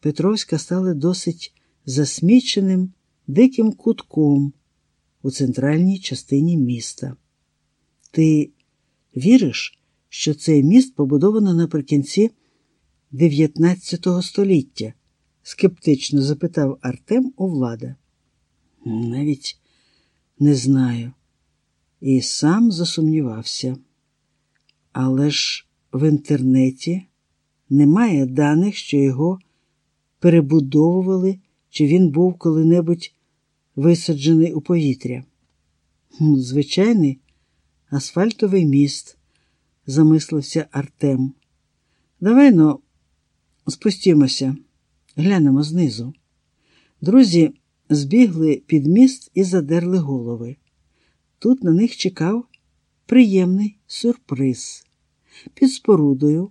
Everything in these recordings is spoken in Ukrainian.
Петровська стала досить засміченим диким кутком у центральній частині міста. Ти віриш, що цей міст побудовано наприкінці 19 століття? скептично запитав Артем у влада. Навіть не знаю. І сам засумнівався. Але ж в інтернеті немає даних, що його перебудовували, чи він був коли-небудь висаджений у повітря. Звичайний асфальтовий міст, замислився Артем. Давай но спустімося, глянемо знизу. Друзі збігли під міст і задерли голови. Тут на них чекав приємний сюрприз. Під спорудою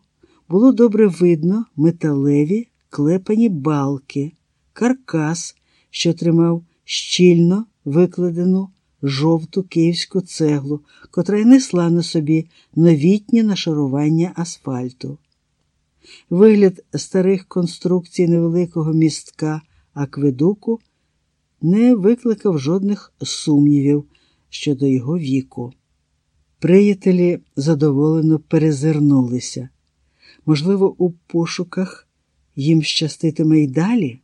було добре видно металеві клепані балки, каркас, що тримав щільно викладену жовту київську цеглу, котра й несла на собі новітнє нашарування асфальту. Вигляд старих конструкцій невеликого містка акведуку не викликав жодних сумнівів щодо його віку. Приятелі задоволено перезирнулися. Можливо, у пошуках їм щаститиме й далі.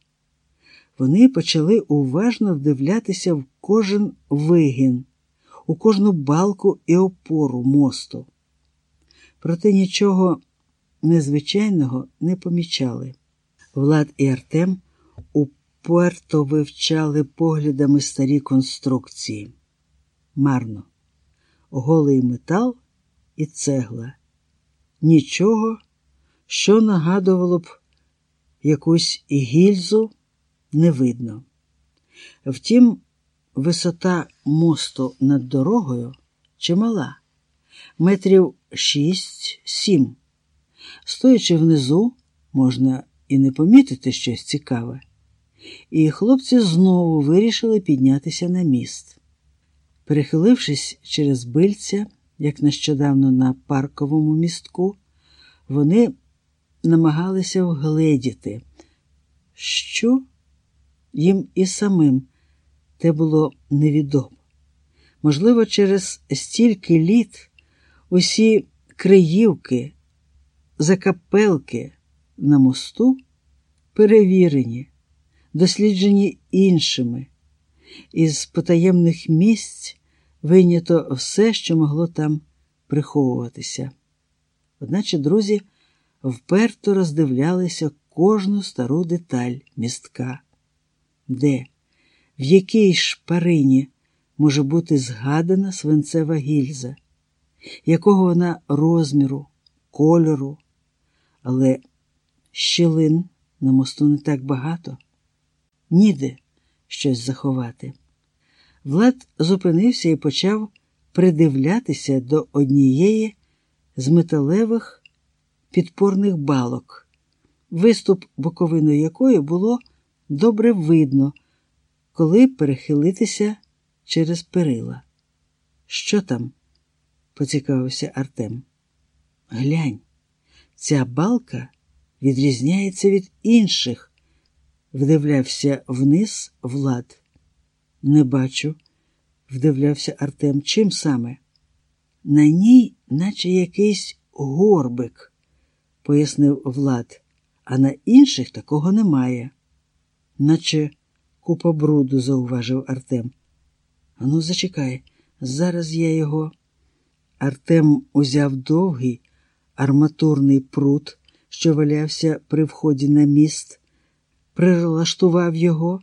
Вони почали уважно вдивлятися в кожен вигін, у кожну балку і опору мосту. Проте нічого незвичайного не помічали. Влад і Артем уперто вивчали поглядами старі конструкції. Марно, голий метал і цегла. Нічого, що нагадувало б якусь гільзу, не видно. Втім, висота мосту над дорогою чимала, метрів шість-сім. Стоячи внизу, можна і не помітити щось цікаве. І хлопці знову вирішили піднятися на міст. Перехилившись через бильця, як нещодавно на парковому містку, вони намагалися вгледіти, що їм і самим те було невідомо. Можливо, через стільки літ усі криївки, закапелки на мосту перевірені, досліджені іншими. Із потаємних місць вийнято все, що могло там приховуватися. Одначе друзі вперто роздивлялися кожну стару деталь містка, де, в якій шпарині може бути згадана свинцева гільза, якого вона розміру, кольору, але щілин на мосту не так багато, ніде щось заховати. Влад зупинився і почав придивлятися до однієї з металевих підпорних балок, виступ боковиною якої було добре видно, коли перехилитися через перила. Що там? поцікавився Артем. Глянь, ця балка відрізняється від інших, вдивлявся вниз Влад. Не бачу, вдивлявся Артем. Чим саме? На ній, наче якийсь горбик, пояснив Влад, а на інших такого немає. Наче купа бруду, зауважив Артем. Ану, зачекай, зараз я його. Артем узяв довгий арматурний прут, що валявся при вході на міст, прилаштував його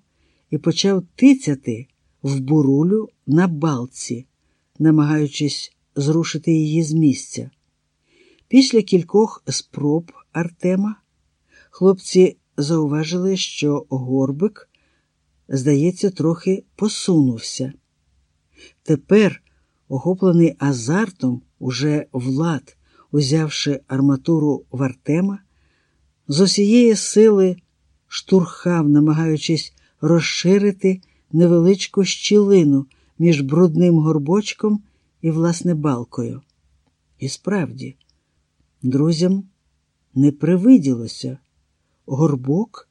і почав тицяти в бурулю на балці, намагаючись зрушити її з місця. Після кількох спроб Артема хлопці зауважили, що горбик, здається, трохи посунувся. Тепер, охоплений азартом, уже влад, узявши арматуру в Артема, з усієї сили штурхав, намагаючись розширити невеличку щілину між брудним горбочком і, власне, балкою. І справді, друзям не привиділося. Горбок